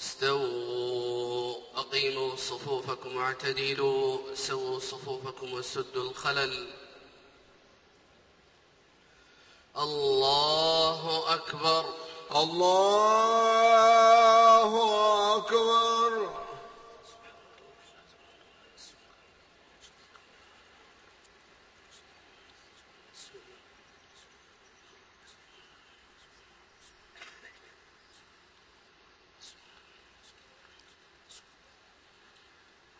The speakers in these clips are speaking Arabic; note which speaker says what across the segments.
Speaker 1: استووا أقيموا صفوفكم واعتدلوا سووا صفوفكم وسدوا الخلل. الله أكبر.
Speaker 2: الله أكبر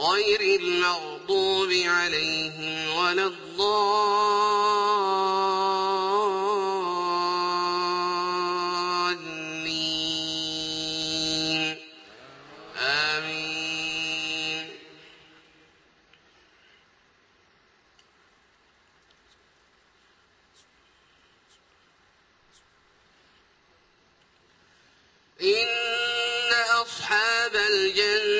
Speaker 1: غير المغضوب عليهم ولا الضالين. آمين. إن أصحاب الجنة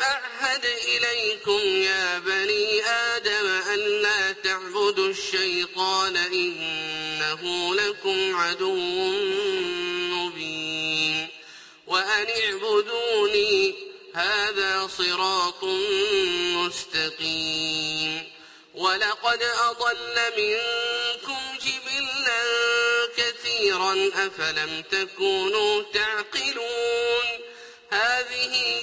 Speaker 1: أعهد إليكم يا بني آدم أن لا تعبدوا الشيطان إنه لكم عدو مبين وأن اعبدوني هذا صراط مستقيم ولقد أضل منكم جبلا كثيرا أفلم تكونوا تعقلون هذه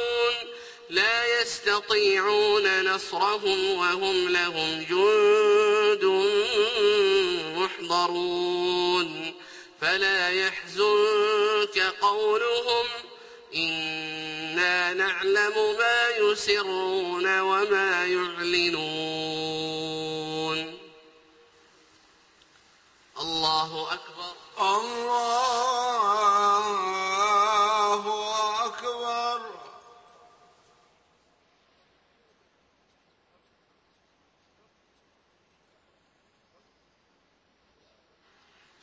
Speaker 1: لا يستطيعون نصرهم وهم لهم جند محضرون. فلا يحزنك قولهم إنا نعلم ما يسرون وما يعلنون. الله أكبر.
Speaker 2: الله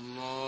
Speaker 2: الله